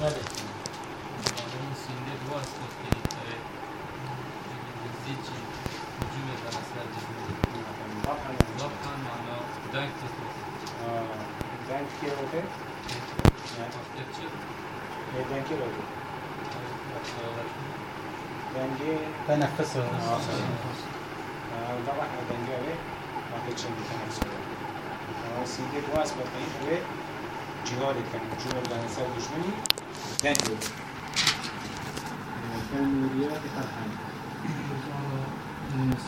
iptal etti. Kanunun sinde bu aspektleri bildiğiniz için hücum eden askerlerimiz Vapkan mana dank tutmak. Dank क्या होते हैं? Akçe. Ne danki oldu? Danki. Teneffüs oldu. Daha ne danki öyle? Akçe şimdi teneffüs oldu. Sinde bu aspektleri ve cihad etken, hücum eden askerlerimiz Thank you. مدیریت فرهنگ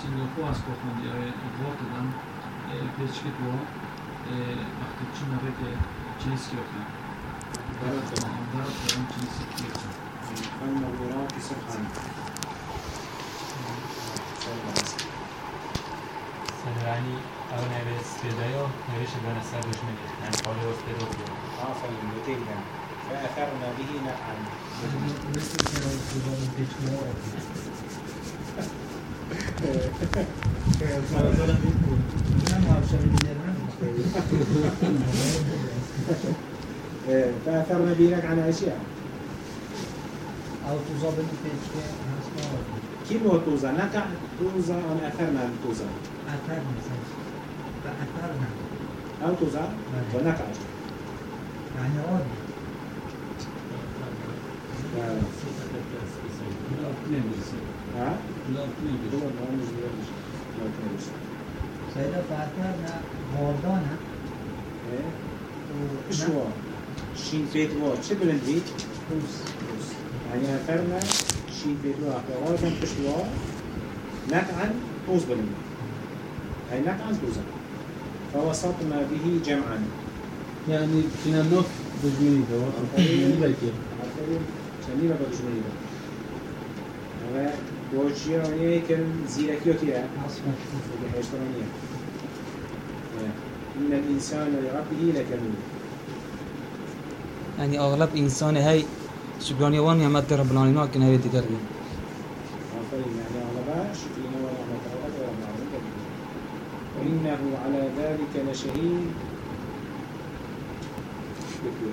سینگاپور از کارخانده های ادوار دادم که تو وقتی چی نبه که چیز گرفتم برات دارم چیز گرفتم من مدیران کسی خانم سنرانی او نویس پیدایو نویش بنا سر دوش می‌دید من پالی وست پیدا بیدیم آفرین دارم. فأثرنا به نفعا. فأثرنا به نفعا أشياء. أو النتيجة كم هو توزا نكع توزا أم أثرنا توزا أثرنا. فأثرنا أو توزا ونكع يعني عود سیدا فرتر نه باردان هم شوا شین فیدوا چه بلندی؟ پوس یعنی هفر نه شین فیدوا اقلاقا بند پشتوا نقعا پوز بلندی هی نقعا پوزا فوسطنا به جمعا يعني كنا نوف بجميني دوا شنو ما بدوش مني هذا دوشيا ونيه كان زيركيو كده أصبح في حيشتمانية إن الإنسان لربه لكنود يعني أغلب إنسان هاي شكرانية وان نعمت رب العالمين لكن هاي ورب العالمين وإنه على ذلك لشهيد هيك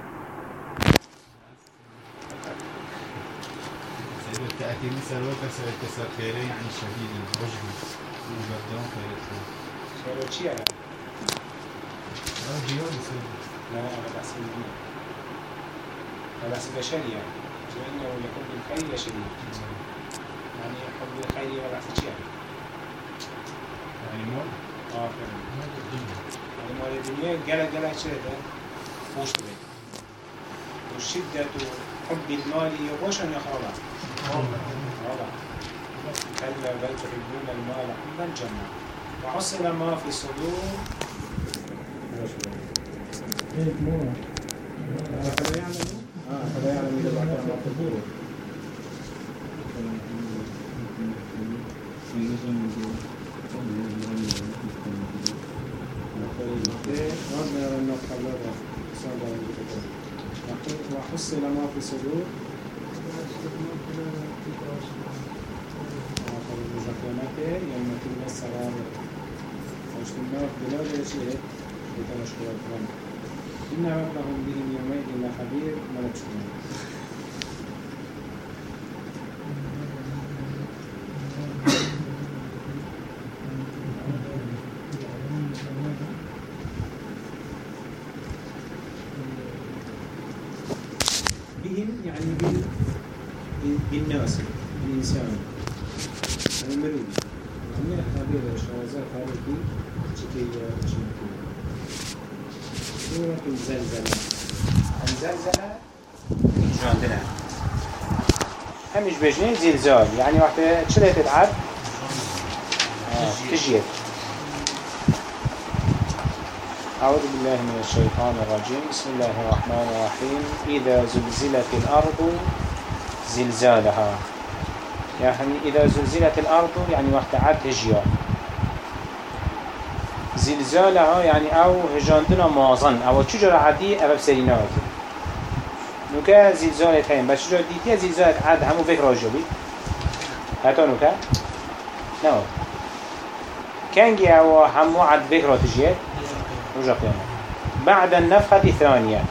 سيد التأكيد مثل وقت سيد كسر يعني شديد الرجل وقدام خيري شهر شيء أنا لا جيون سيد لا أنا بحسب الدين أنا بحسب بشرية وإنه لحب الخير لشديد يعني حب الخير ولا بحسب شيء يعني مول آه فهمت يعني مال الدنيا جلا جلا شده فوش بي وشدة حب المال يبوش أن يخربها خربها كلا بل تحبون المال حبا جما وحصل ما في الصدور هيك مو فلا يعلم آه فلا يعلم إلا الله ما الصدور وحصل ما في بتمشكل الكرام إن ربهم بهم يومئذ لخبير ملك شكرا همش بجنين زلزال يعني وقت شلة تتعب تجيت أعوذ بالله من الشيطان الرجيم بسم الله الرحمن الرحيم إذا زلزلت الأرض زلزالها يعني إذا زلزلت الأرض يعني وقت عد هجيا زلزالها يعني أو هجاندنا مازن. أو تشجر عدي أبا بسرينا وكي نوكا زلزالت هين بس شجر ديتيا زلزالت عد همو فكر راجبي هتا نوكا نو كان جي أو همو عد فكرة تجيه رجع قيامة بعد النفخة الثانية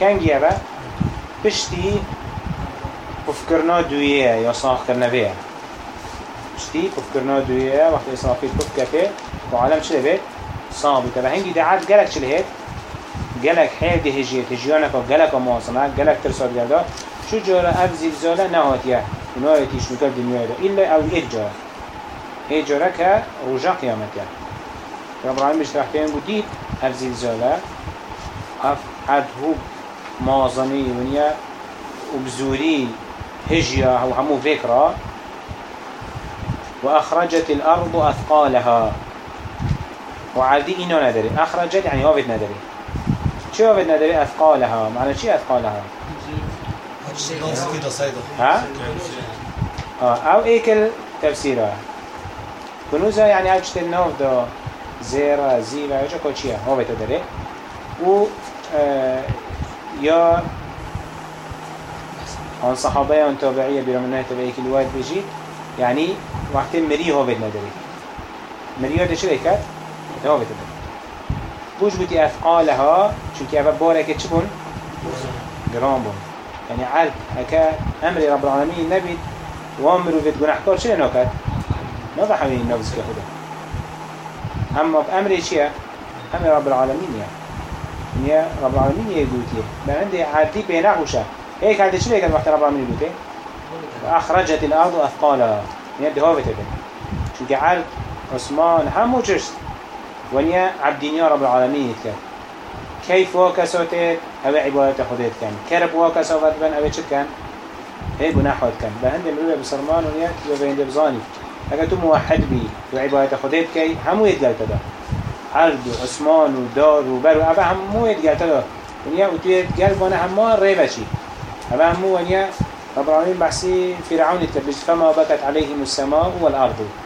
كان جي أبا بشتي بفكرنا دوية يا صاح كرنا بيها بشتي بفكرنا دوية وقت إسرافيل بفكته وعالم شلي بيت؟ صابي. تبا هنجي دعات جلك شلي هيت جلك حيل دي هجيت هجيانك وجلك ومواصنة جلك ترسال جلدا شو جورا أب زلزالة نهاتيا نهاتي شو كل دنيا ده إلا أو إيه جورا إيه جورا كرجع قيامتها رب العالمين مش راح تين بديت أب زلزالة أف عد هو مازني ونيا وبزوري هجيا أو همو فكرة. وأخرجت الأرض أثقالها. وعادي إنه ندري. أخرجت يعني هوفت ندري. شو أثقالها. معنى شي أثقالها؟ كده صيدا ها؟ آه أو إيكل تفسيرها كنوزا يعني أجت النوف دو زيرا زيلا يجا كل شيء. هوفت ندري. و آه يا عن صحابة عن تابعية برمنا تبعي كل واحد بيجي. يعني وقت مري هو بدنا دري مري هذا شو ذكر هو بدنا بوش بتي أثقالها شو كي أبى بورك تشبون جرام بون يعني عاد هكا أمر رب العالمين نبي وامر وفيت جناح كار شو نوكت ما بحمل النفس كهذا أما بأمر شيء أمر رب العالمين يعني يا رب العالمين يقول كي بعندي عادي بينه وشا. هيك هذا شو هيك وقت رب العالمين يقول أخرجت الأرض أثقالها يعني ده هو بتبين شو قاعد عثمان همو ونيا عبدين رب العالمين يتكلم كيف وكسوتت أو عبادة خديت كان كرب بن شو كان هي جناح خد كان بهند مروي بسرمان ونيا كيف بين دبزاني أجا تو موحد بي وعبادة خديت كي همو يتقال تدا عرض وعثمان ودار وبر وأبا همو يتقال تدا ونيا وتيت قلب وأنا همو ريبشي أبا همو ونيا رب العالمين بحسي فرعون التبلج فما بكت عليهم السماء والأرض.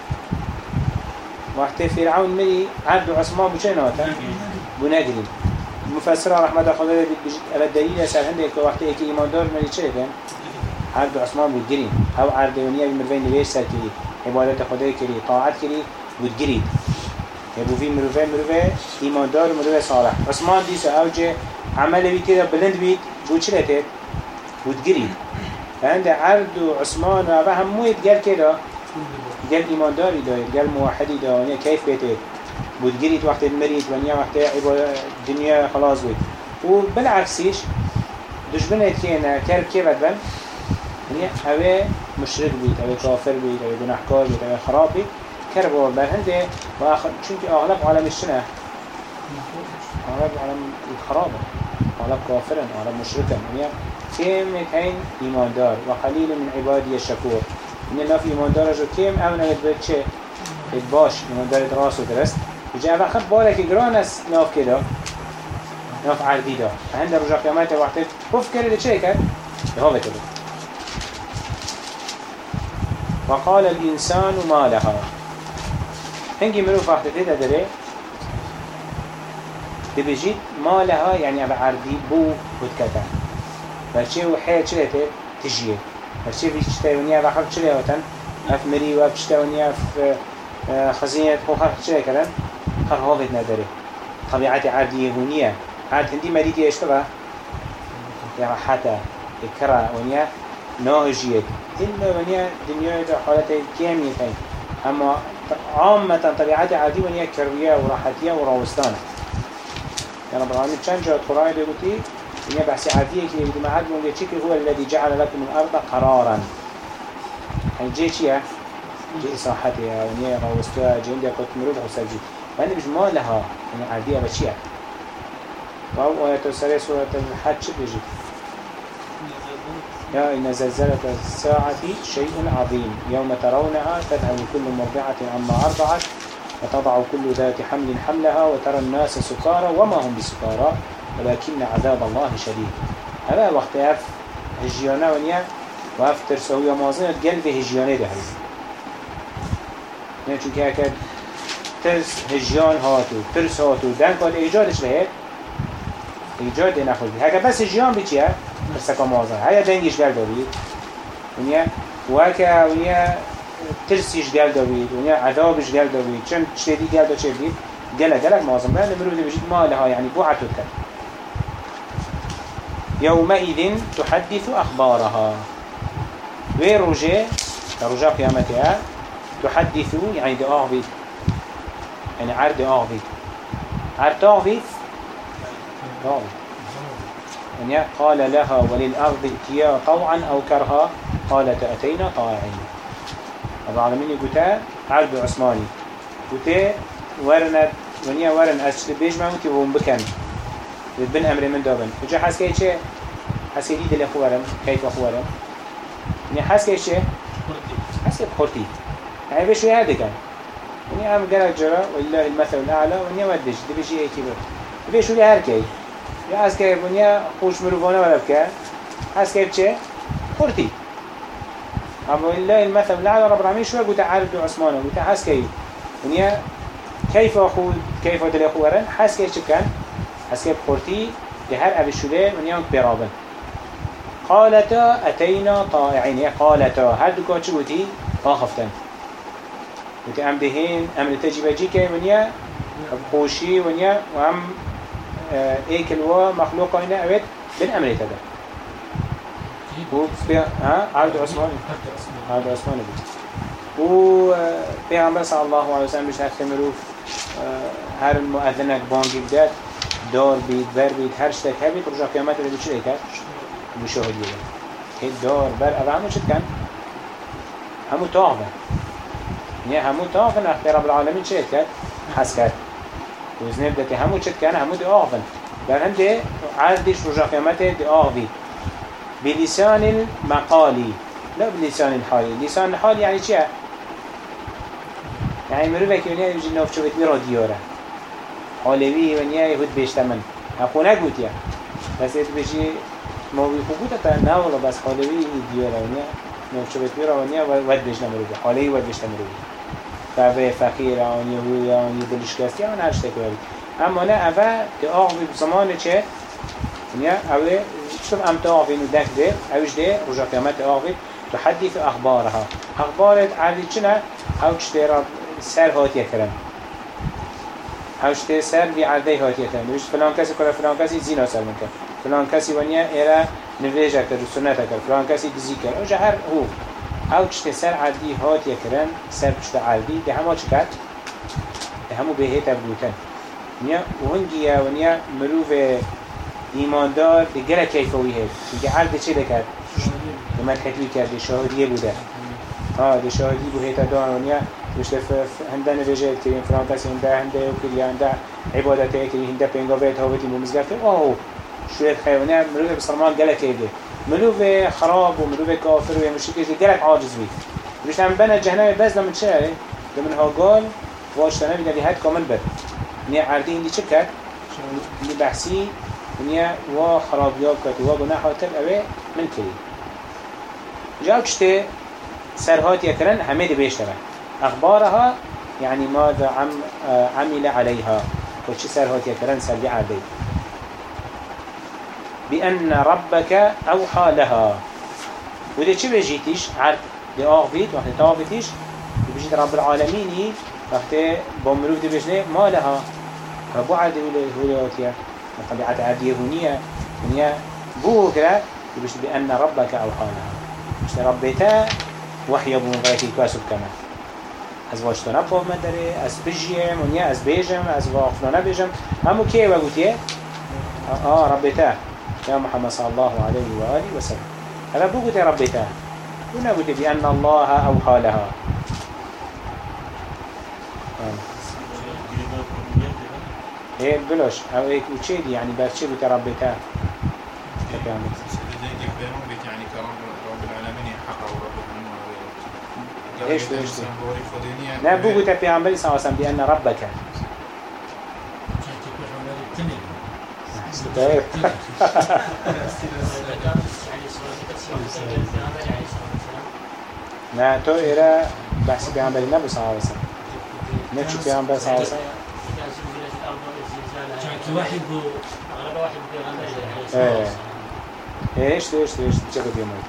وقت فرعون مري عبد عثمان بشين هاتا بناقرين المفسرة رحمة الله خلال أبا الدليل سأل عندك وقت إيكي إيمان دار مري چه كان عبد عثمان بودگرين أو عردونية بمروين ليش سر كري عبادة خدای كري طاعت كري بودگرين يبو في مروفين مروفين إيمان دار مروفين صالح. عثمان ديسا أوجه عمل بي كده بلند بيت بود چه لتت بودگرين فعند عرض وعثمان و همو يتقال كده قال إيمان داري دا قال موحدي دا ونيا كيف بيته بودجريت وقت المريض ونيا وقت عبا الدنيا خلاص بيت وبالعكسيش دشبنا يتكينا كرب كيف بن ونيا أوي مشرك بيت أوي كافر بيت أوي جناحكار بيت أوي خراب بيت كرب وبن هنده وآخر چونك أغلب عالم الشنة أغلب عالم الخرابة أغلب كافرا أغلب مشركا ونيا كم هين إيمان دار وقليل من عبادي الشكور من الناف إيمان دار جو كم أمن أبد چه باش إيمان دار راس و درست وجا أبا خب بالك جرانس ناف كده ناف عردي دا فهند رجع قيامات وقت كف كده چه كد هو كده وقال الإنسان ما لها هنجي مروف وقت تده دره تبجيت ما لها يعني أبا عردي بو بودكتا برچه و حیل چه لیته تجیه برچه وی چه تایونیه و خلق چه لیوتن اف مری و اف چه تایونیه اف خزینیت خو خلق چه لیکرن خلق هاوید نداره طبیعت عردیه هونیه عرد هندی مریدی اشتبه يعني حتى الكرة ونيا ناهجية ونيا دنيا ده حالته كامية أما عامة طبيعة عادي ونيا كروية وراحتية وراوستانة يعني رب العالمين كان جاء القرآن يقولي إنه بحث عادية كي يقول معاد من جيتشيك هو الذي جعل لكم الأرض قرارا. يعني جيتشيا جي إصاحتها ونيا راوستها جي عندها قلت مرود أو سجد وأنا مش ما لها يعني عادية بشيا وهو آية سورة الحج. بيجي. يا إن زلزلة الساعة شيء عظيم. يوم ترونها تذهل كل مرضعة عما أرضعت وتضع كل ذات حمل حملها وترى الناس سكارى وما هم بسكارى. ولكن عذاب الله شديد. هذا وقت أف هجيانا ونيا و اف ترسوی مازن گل به هجیانه ده. نه چون که اکد ترس هجیان هاتو ترس هاتو دن کاد ایجادش لهید ایجاد نخود بید هکه بس هجیان بی چیه؟ ترسکا مازن هیا دنگیش گل دارید ونیا و هکه ونیا ترسیش گل دارید ونیا عذابش گل دارید چند شدی گل دا چه بید؟ گله گلک مازن بند مرو ده بجید مالها يعني بوعتو کرد. يومئذ تحدث أخبارها. ويروجه رجاء قيامتها تحدث يعني دي أغبي يعني عرض أغبي عرض أغبي أغبي يعني قال لها وللأرض ائتيا طوعا أو كرها؟ قالت أتينا طائعين رب العالمين يقول عرض عثماني. قلت ورنت ونيا ورن أشت بيج ما ممكن بكن بن أمر من دابن وجا حس كي شيء حس يدي لأخوارم كيف أخوارم يعني حس كي شيء حس بخورتي يعني بيش ويا هذا كان؟ يعني أم قال جرا والله المثل الأعلى ونيا ودش دي بيجي هيك بر بيش ويا هركي يا حس كي ونيا خوش مروفانا ولا بكا حس كي شيء؟ خورتي أما والله المثل الأعلى رب العالمين شو قلت عارف عثمان قلت حس كي ونيا كيف أخو كيف أخو ورن حس كيف كان؟ حس كيف قرتي لهر أبي الشلي من يوم برابن قالتا أتينا طائعين قالتا هر دو كاتش قلتي آخفتن قلت أم دهين أم لتجي بجي كي من يا بخوشي ونيا وأم ايك الوا مخلوقة هنا أبد بن أمر تدا و ها عبد عثمان عبد عثمان بي و پیغمبر صلی الله علیه و سلم بشه هفته مروف هر مؤذنک بانگی بدد دار بید بر بید هر شتک هبید رجا قیامت رو بچه کرد بشاهدی بود هید دار بر أو همو چد کن؟ همو بن یه همو تاغ بن اختی رب العالمین چه کرد حس کرد. و ازنه بدتی همو چد کن همو دی بن. در هم دی عردش رجا قیامت دی بید بلسان المقالي لا بلسان الحالي لسان الحال يعني چه يعني مروفك ونيا يجي نوف شو بتمير ديارة حالوي ونيا يهود بيشتمن أقول نقول يا بس إنت بيجي ما بيخوجو تا نا ولا بس حالوي ديارة ونيا نوف شو بتمير ونيا ود بيشتمن مروفي حالوي ود بيشتمن مروفي فبه فقير عن يهوي عن يدلش كاستي عن هر شتى كوري أما لا أفا تأغوي بزمان چه؟ ونيا أوه شوف أم تأغوي ندك ده؟ أوش ده؟ رجع قيامت تأغوي تحدث أخبارها. أخبار عادي شنا أو تشترى سر هاتيه كرن هشته سر بی عرضه هاتیه کرد نوشت فلان کسی کلا فلان کسی زینا سر می‌کرد فلان کسی ونیا ایرا نویجه کرد و سنت کرد فلان کسی دزی کرد. اوجه هر هو او چته سر عرضی هاتیه سر پشت عرضی ده همه چه کرد؟ ده همه به هیت بودن نیا و هنگی ونیا مروف ایماندار ده گره کیفوی هید دیگه عرض چه؟ ده مرکتوی کرد. شاهدیه بوده. ها ده شاهدی بو هیت دان. ونیا هنده نویجه کریم فلان کسی هنده هنده و کری هنده عبادت کری هنده پینگا بیت هاوتی ممزگرت آه شوید خیونه مروف بسرمان گله کیده مروف خراب و مروف کافر و مشرکش گلک عاجز بید مش هم بنا جهنم بس لمن چه لمن ها قال واشتنا بينا لهاد كامل بد نيا عردي هندي چه كد اللي بحثي نيا و خرابياب كد و گناح كد اوه من كري جاو چته سرهات يكرن همه دي أخبارها؟ يعني ماذا عم عمل عليها؟ وش سرهات يكرن سربي عردي بأن ربك أوحى لها. وده چه بجيتيش عرض دي آغفيت وقت تاغفيتيش بجيت رب العالمين وقت بمروف دي بجنه ما لها. ربو عرض هولياتيا طبيعة عرضية هونية هونية بو كرا بجيت بأن ربك أوحى لها. بجيت ربتا وحي أبو غيرتي كاسب كمان. از واشتنا باف من داره از بجیم ونیا از بیجم از واقفنا بیجم همو کیه و گوتیه؟ آه ربتا يا محمد صلى الله عليه وآله وسلم هذا بوجود ربتا هنا قلت بأن الله أوحى لها. هي بلوش أو هيك وشيدي يعني بس شيء تكامل يعني كرب رب العالمين إيش إيش لا بوجود بيعمل صلى الله عليه وسلم بأن ربك. طيب نه تو ایره بحث پیامبری نبود صلی الله علیه و سلم نه چی پیامبر صلی الله علیه و سلم واحد بو أغلب واحد بيغنى إيش إيش إيش بدی مود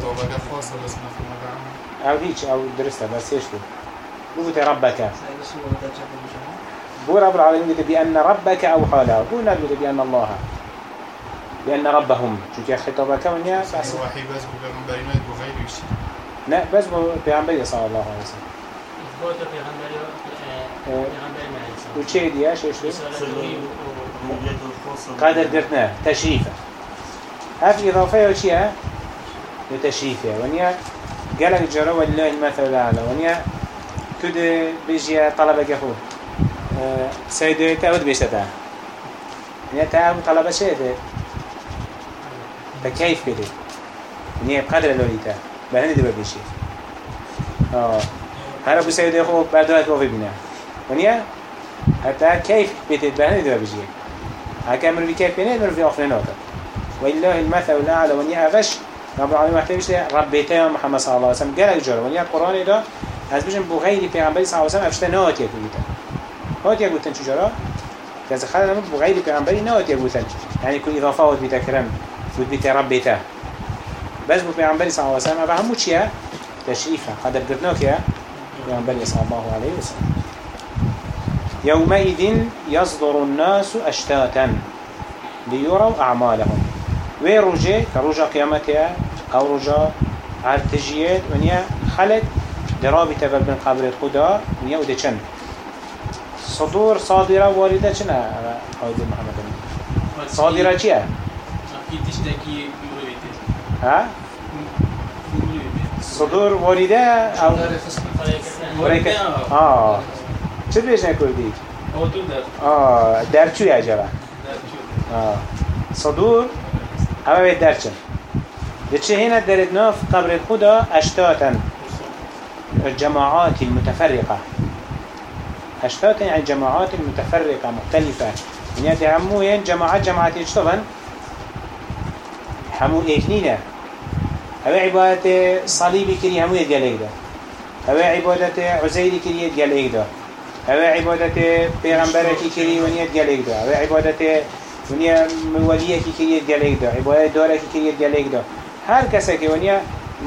توبة فاصل بس مفهوم بعمل أو هیچ أو درسته بس إيش بو بو ربك. بو رب العالمين قلت بأن ربك أوحى له. بو نقول بأن الله. بأن ربهم. شو كي خطابك ونيا بس وحي بس بغير بغير يشي لا بس بو بيعنبري صلى الله عليه وسلم. وشي إيش دي؟ الرؤية الخاصة قادر درتنا. تشريفا هاف إضافة وشي ها لتشريفا ونيا قالك جرى ولله المثل الأعلى ونيا. كد بيجي طلبة أخو سيدي تاود بيشتا ونيا تاود طلبة شيء فكيف كده ونيا بقدر لوليتا بهندي دبا بيشي آه هر أبو سيدي أخو بعدها كوفي بنا؟ ونيا حتى كيف بتتبهندي دبا بيجي. هكا مروي كيف بينه مروي آخرين هذا ولله المثل الأعلى ونيا أفش رب العالمين محتاج ربيته يا محمد صلى الله عليه وسلم قال جرى ونيا القرآن ده از بجن بغير پیغمبری صلی الله علیه و سلم افشته نهات یکویتن هات یکویتن چجورا؟ از خلال نمود بغير پیغمبری نهات یکویتن یعنی كل اضافه ود بیتا کرم ود بیتا ربیتا بس بو پیغمبری صلی الله علیه و سلم. اما همو چیه؟ تشریفه قدر قرناك يا پیغمبری صلی الله عليه وسلم يومئذ يصدر الناس أشتاتا ليروا أعمالهم. ويرجع كرجع قيامتها أو رجع ارتجيات ونيا خلق درابي تبر بين قبر خدا ونيا وده چن. صدور صادرة واردة چنا هايدي محمد تشتكي بيقولوا ها؟ صدور واردة أو وريك آه. چه بيجنا كردي تقدر آه در چو يا جبا آه. صدور أما بيت درچن دچه هنا درد ناف قبر خدا أشتاتا. الجماعات المتفرقة. أشتاتا يعني جماعات متفرقة مختلفة. يعني دي همو ين جماعات جماعات يشتغن همو إيكنينة هوا عبادة صليبي كري همو يدقاليك ده هوا عبادة عزيري كري يدقاليك ده هوا عبادة پیغمبركي كري ونيا يدقاليك ده هوا عبادة ونيا وليكي كري يدقاليك ده عبادة داركي كري يدقاليك ده هر کسی که ونیا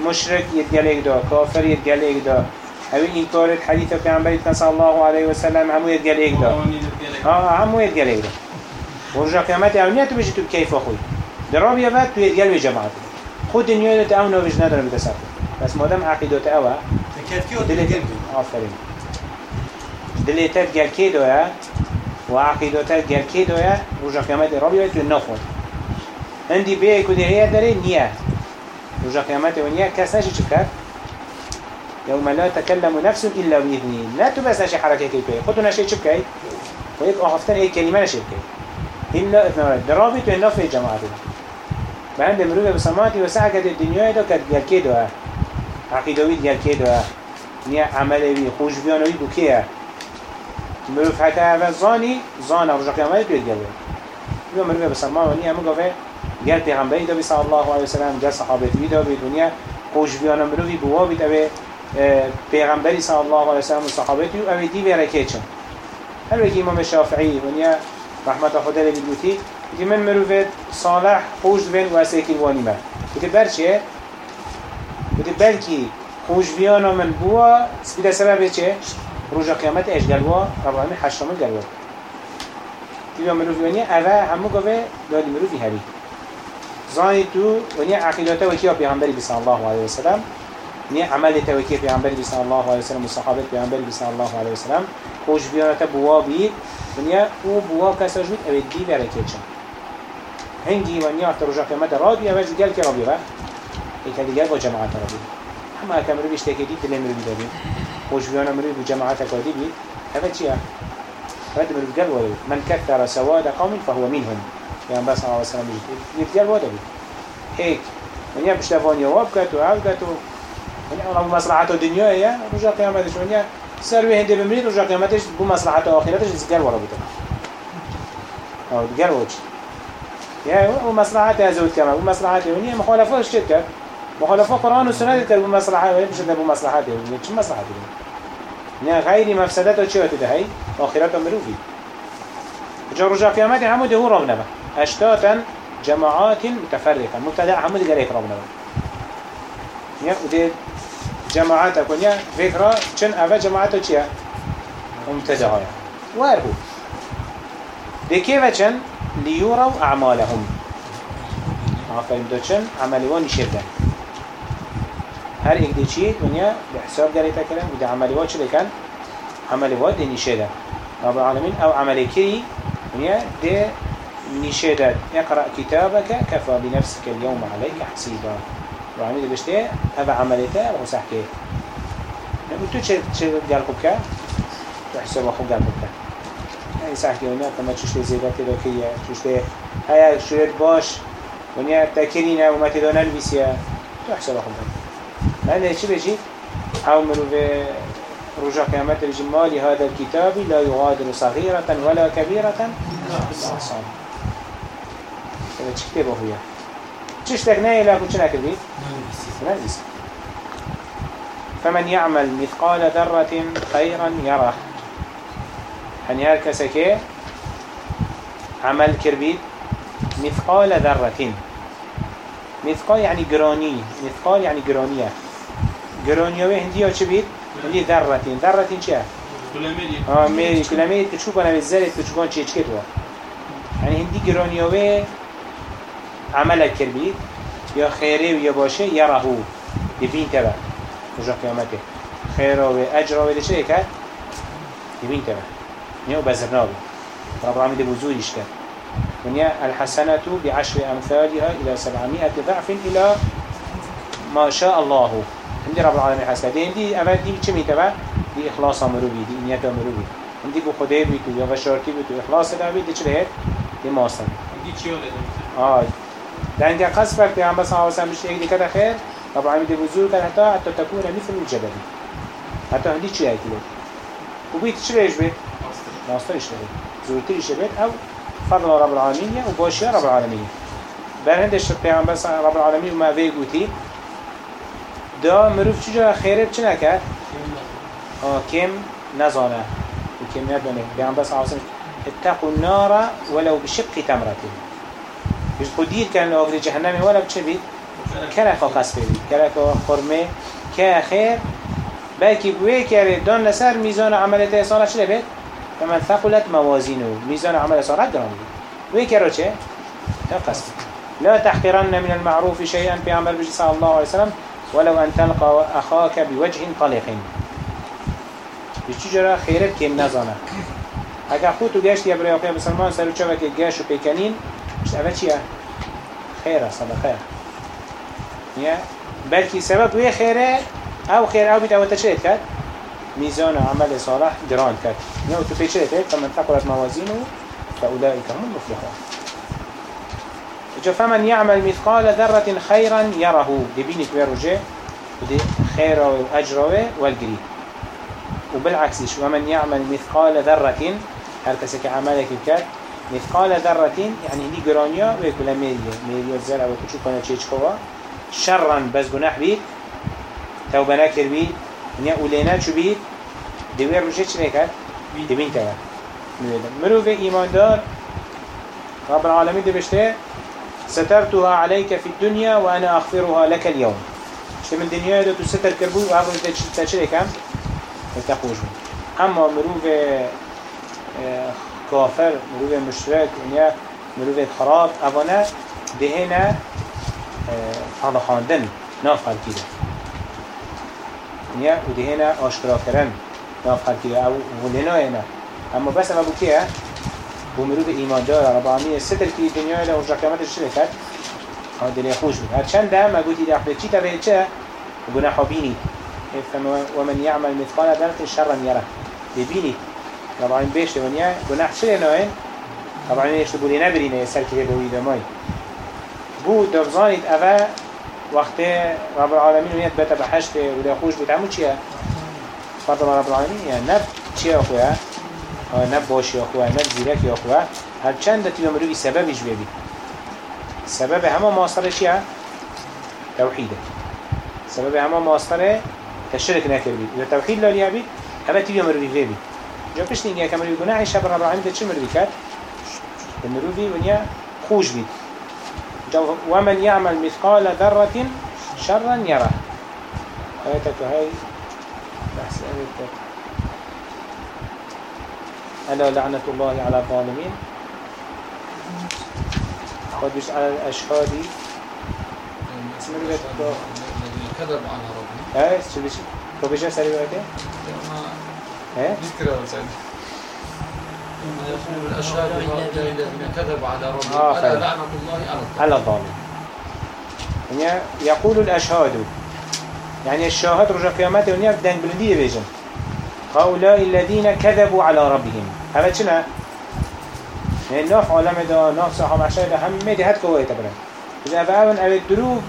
مشرک یدگلیک دا کافر یدگلیک دا. اوی این کارت حدیث پیامبری صلی الله علیه و سلم همو یدگلیک دا. آه همو یدگلیک دا. ورجا قیامت اونیا تو بجی تو کیف خوی درام یا وقت تو یدگل به جماعت. خود دنیا تو اون وجه نداره بتصرف بس مادام عقیدات اوه. دلت آفرین. دلتت گل کی دویا و عقیداتت گل کی دویا ورجا قیامت رابی تو نخون عندي بيه كده هي داري نية رجع قيامته ونية كاس ناشي شكر يوم لا تكلم نفس إلا بإذنه لا تبس ناشي حركة كي بيه خدو ناشي شبكي ويك أخفتن أي كلمة ناشي بكي إلا إثنى ورد درابي تو في جماعته بعد مروه بسماتي وسعى كده الدنيا ده كده جال كده عقيدوي جال كده نية عملي خوش بيانوي بكيه مروف حتى أول زاني زانا. رجع قيامته تو يوم مروه بسماتي ونية مقفه گل پیغمبری دا بی صلی الله علیه وسلم گل صحابتی دا بی دنیا خوش بیان مروی بوا بید اوه پیغمبری صلی الله علیه وسلم و صحابتی اوه دی برکه چن هر وکی امام شافعی ونیا رحمت خدا لی بیدوتی که من مروفت صالح خوش بین و اسیکی وانی من. که برچه که بلکی خوش من بوا سبیده سبب چه؟ رجا قیامت اش گلوا رب العالمین حشتامل گلوا تیبا مروفی ونیا اوه همو گوه دادی مروفی هری زاني تو ونيا عقيدته وكيا بيغمبري صلى الله عليه وسلم نيا عملته وكيا بيغمبري صلى الله عليه وسلم وصحابه بيغمبري صلى الله عليه وسلم. خوش بيانته بوابي ونيا أو بوا كسجود أو دي بركيتش هنگي ونيا ترجع قيمته رابي اوج قال كي رابي با ايك دي قال جماعة رابي اما كامل بيشتكي دي تلي مربي دبي خوش بيانا مربي بجماعته كودي بي هذا چيا هذا مربي قال من كثر سواد قوم فهو منهم. يعني بس عليه وسلم يتقال وده بي هيك من يا بشتفان يواب كتو عاو كتو من يا أبو مصلحته الدنيا يا رجع قيامتش من يا سروي هندي بمريد رجع قيامتش بو مصلحته آخرتش يتقال ورا بيتنا أو يتقال وجه يا أبو مصلحته أزود كمان أبو مصلحته من يا مخالفة شتى مخالفة قرآن وسنة تربو مصلحة ولا مش تربو مصلحة تربو چه مصلحة تربو يعني غير مفسدته چه وقت ده آخرته مروفي جا رجع قيامات همو هو با اشتاتا جماعات متفرقة مبتدع همو ده قريك رابنا با يعني وده جماعات اكون يا فكرة چن اوه جماعته چيه مبتدعه وارهو ده كيف چن ليوروا أعمالهم. عفایم دو چن عملی وان شده هر ایک دی چی؟ دنیا به حساب گریتا کرن و ده عملی وان چه کن عملی وان دی نشده رب العالمین. أو عملی کری دنیا ده نشده اقرأ كتابك كفى بنفسك اليوم عليك حسيبا. وعمل بشته هذا عملته أو سحكي نقول تو چه چه قلبك تو حساب أخو قلبك يعني سحكي هنا كما تشتي كده كيه تشتي هيا شريت باش ونیا تکرینه و متی دانن بیسیه تو حساب خود من چی بجی أو منو به رجا قیامت بجی مالی هذا الكتاب لا يغادر صغيرة ولا كبيرة. إلا أحصاها هذا هویا چش تک نه لکو چه نکردی؟ ننویسی فمن يعمل مثقال ذرة خيرا يره يعني هر كسكي عمل كربيت مثقال ذرة. مثقال يعني جراني مثقال يعني جرانية جرانية هندية چه بيت؟ هندي ذرة ذرة چه؟ آه ميري كلامي تشوف أنا بالزلت تشوف أنا چه كده يعني هندي جرانية عملك كربيت يا خيري ويا باشه يراه يبين تبع رجع قيامته خيره وأجره وده چه كده؟ يبين تبع نيو بزرنابي رب العالمين ده بوزور يشكر ونيا الحسنة بعشر أمثالها إلى سبعمائة ضعف إلى ما شاء الله عند رب العالمین حس کرد دی اول دی چه میتوه دی اخلاص امرو بی دی نیت امرو بید. هندی بو خدای بی تو یا بشارتی بی تو اخلاص دا بی چه ده دی ماسن هندی چی اون آه دنگ قصد بر پیامبر صلی الله علیه و سلم خیر رب العالمین دی بزرگ کرد حتی حتی تکون مثل الجبل حتی هندی چی ایت له و بید؟ چه ریش بی ناسترش له زورتیش بی او فضل رب العالمین و باشی رب العالمین بر هندش رب العالمين ما وی دا مروف چجا خيرت چه نكر؟ آه كم نزانه. وكم ندانه پیغمبر صلى الله عليه وسلم اتقوا النار ولو بشق تمرة. بيش خدير كان لأغري جهنم. ولا بچه بيت كرخا قصفه بيت كرخا خرمه. كخير بلكي بوي كاري دان لسر ميزان عملته صالح چه بيت؟ فمن ثقلت موازينه ميزان عمل صالح قران ويكرو چه؟ تقصد لا تحقرن من المعروف شيئا في عمل بجي الله عليه وسلم ولو أن تلقى أخاك بوجه طليق بيشي جرى خيرت كم نزانا اگر خود تو گشت یا برای مسلمان سر چه که گشت مش اوه چیه؟ خیره صدقه. یا بلکی سبب وی خیره أو خیر أو بیت أو تشرید کرد؟ ميزان عمل صالح جران كات نيو تفيشت فمن ثقلت موازينه فأولئك هم المفلحون فمن يعمل مثقال ذرة خيرا يره. دبينك ويرجع ودي خيره وأجره والقري وبالعكس ومن يعمل مثقال ذرة هل كسك عملك الكات؟ مثقال ذرة يعني دي جرانيا ويكون ميريا ميريا الزرع وكتشو كنا تشيشكوا شرا بس جناح بيت توبة نكر بيت نیا اولینه چو بید دوی روشه چی نکرد؟ دبین کرد مروف ایماندار رب العالمين دبشته سترتها عليك في الدنيا وأنا أغفرها لك اليوم. شت من الدنيا ده تستر كربو وعبر تشري كم تقوش أما مروف كافر مروف مشرك ونيا مروف خراب أبانا دهنا هذا خاندن نافع كده. نیا و دهنا آشکرا کردن ناف خلقی أو ولنا اینا أما بس أما بو بو مرود ایمان دار رب العالمین ستر کی دنیا له رجع قیامت چه کرد. ها دل خوش بود. هر چند ده ما گویی داخل چی تبع چه؟ گناه بینی. ومن يعمل مثقال ذرة شرا يره ببيني طبعا بيش ونيا گناه چه نوين طبعا إيش تقولي نبرينه يسر كده بوي دماي بو دفزانيت أفا وقت رب العالمين ونيت بتا بحشت ودا خوش بتعمل چيا فضل رب العالمين يعني نب چيا أخويا نب باشي أخويا نب زيرك يا أخويا هر چند دتي بمروي سببش بيبي سبب همه ماصر چيا توحيده سبب همه ماستره تشرك نكر بيت إذا توحيد لا ليها بيت هذا تيجي مروي في بيت جا بيش نيجي كمروي جناح شاب رب العالمين ده شو مروي كات المروي ونيا خوش جا ومن يعمل مثقال ذرة شرا يره آياتك هاي بحث آياتك ألا لعنة الله على الظالمين. بيش على الأشهاد اسمه اللي بيت- الذي كذب على ربه هاي شو بيش وقته ها ذكر يقول الأشهاد هؤلاء الذين كذبوا على ربهم خير. ألا لعنة الله على الظالم يعني يقول الأشهاد. يعني الشاهد رجع قيامته ونيا بدن بلدي بيجن. هؤلاء الذين كذبوا على ربهم. هذا شنا يعني ناف عالم دا ناف صحاب عشان دا هم مدي هاد كوي تبرن إذا أبعون أبي الدروب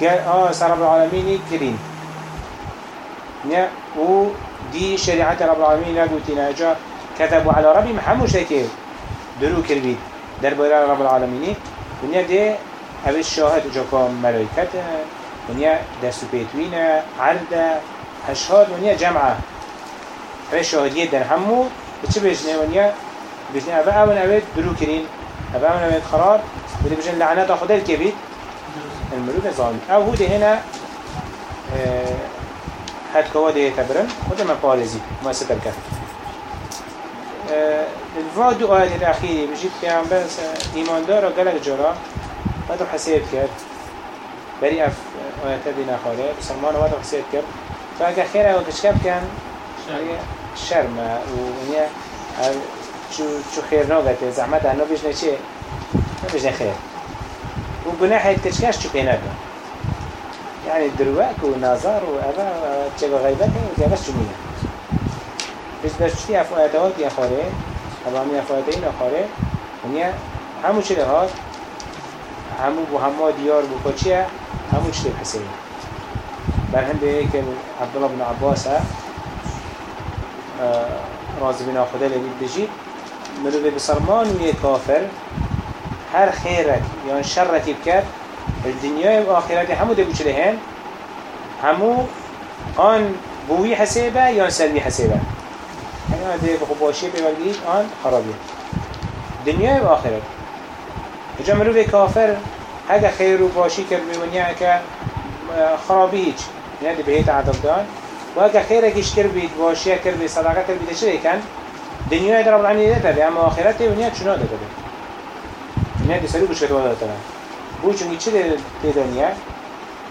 قال آه سر رب العالمين كرين يعني و دي شريعة رب العالمين لا قلتنا جا كذبوا على ربهم حموش هيك درو كربيت در بيرا رب العالمين ونیا ده اوه شاهد جاکا ملائکت ونیا دستو پیتوین عرد اشهاد ونیا جمعه. اوه شاهدیه در همو چه بجنه ونیا بجنه اوه اول اوه درو کرین اوه اول اوه خراب وده بجنه لعنات خدا الكبير الملوك ظالم. أو هو ده هنا آه، هاد كوا ده تبرن وده ما بارزي ما ستر كفت الفا دو آيات الأخيرة. بجيب پیامبر ایمان دار گلک جرا بعد حساب کرد بری أف آیات دی نخواره بسلمان وقت حساب کرد فاگه خیر أو کشکب کن شرم و ونیا چو چو خیر ناگته زحمت انا بجنه چه بجنه خیر. و گناه کشکش چو پینه کن يعني دروك ونظر وأبا تشجع غيبته وجابش جميلة بس بس شتي أفواتات يا خاله أبا من أفواتين آخره ونیا همو چه هات همو بو همه دیار بو کچیه همو چه حسین بر هنده که عبدالله بن عباس اه، راضی بنا خدا لی بجید مروی بسرمان یه کافر. هر خیرت یا شرتی بکرد دنیای و آخرت همو دبوچ هن؟ همو آن بوی حسابه یا سلبی حسابه همه ده بخو باشه بگید آن خب خرابیه دنیای و آخرت اجا مروی کافر؟ هگه خیر و باشی کرد بیونیه که خرابی هیچ. نه بهیت عدل دان. و هذا خير كيش كر بيت باشي كر بيت صدقة كر بيت شري كان دنيا رب العالمين ده تبع اما آخرته ونيا شنو ده تبع ونيا دي سلوك شكل ولا تبع بو چونكي چه ده دنيا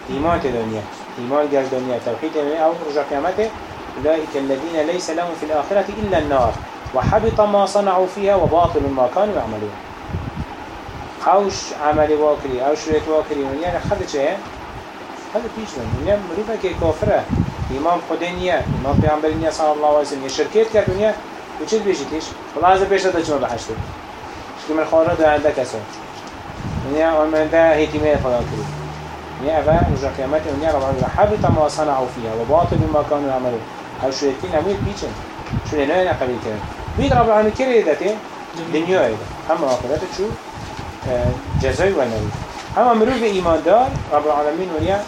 إيمان دنيا قال دنيا توحيد دنيا أو رجع قيامته أولئك الذين ليس لهم في الآخرة إلا النار وحبط ما صنعوا فيها وباطل ما كانوا يعملون. خوش عمل واكري أو شريت واكري خذ شيء هذا بيش من ونيا مريفة كي كافرة إمام خدنيا إمام بيعمل صلى الله عليه وسلم شركات كات ونيا وشيل بيجيتيش والله هذا بيش هذا جمع بحشته شكل من خارج ده عندك أسر ونيا ومن ده هيتمية خدا كريم ونيا أبا رجع قيامته ونيا رب العالمين حبط ما صنعوا فيها وباطل ما كانوا يعملون أو شويتين همويت بيچن شو لنا قبل كده بيد رب العالمين كده دته دنيا ايدا هم آخرت آه، جزای و نوی هم مروف ایمان دار رب العالمین ونیا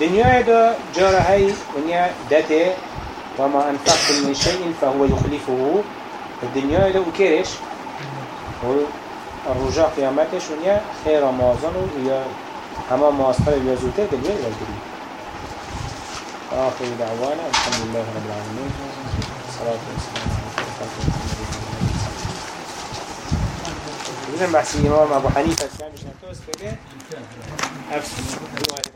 دنیا دا جارة های ونیا دته وما انفقتم من شيء فهو يخلفه. الدنيا دا وكيرش الرجاء قيامتش ونیا خیر مازن و یا همه ماستر یا زوته دنیا إلى الكريم آخر دعوانا الحمد لله رب العالمين. صلاة والسلام على خاتم الأنبياء إذا بحث إمام أبو حنيفة مش نتوس كده أفس الرواية الأخيرة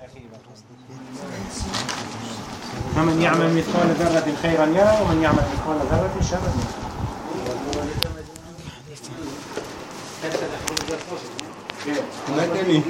فمن يعمل مثقال ذرة خيرا يرى ومن يعمل مثقال ذرة شرا يرى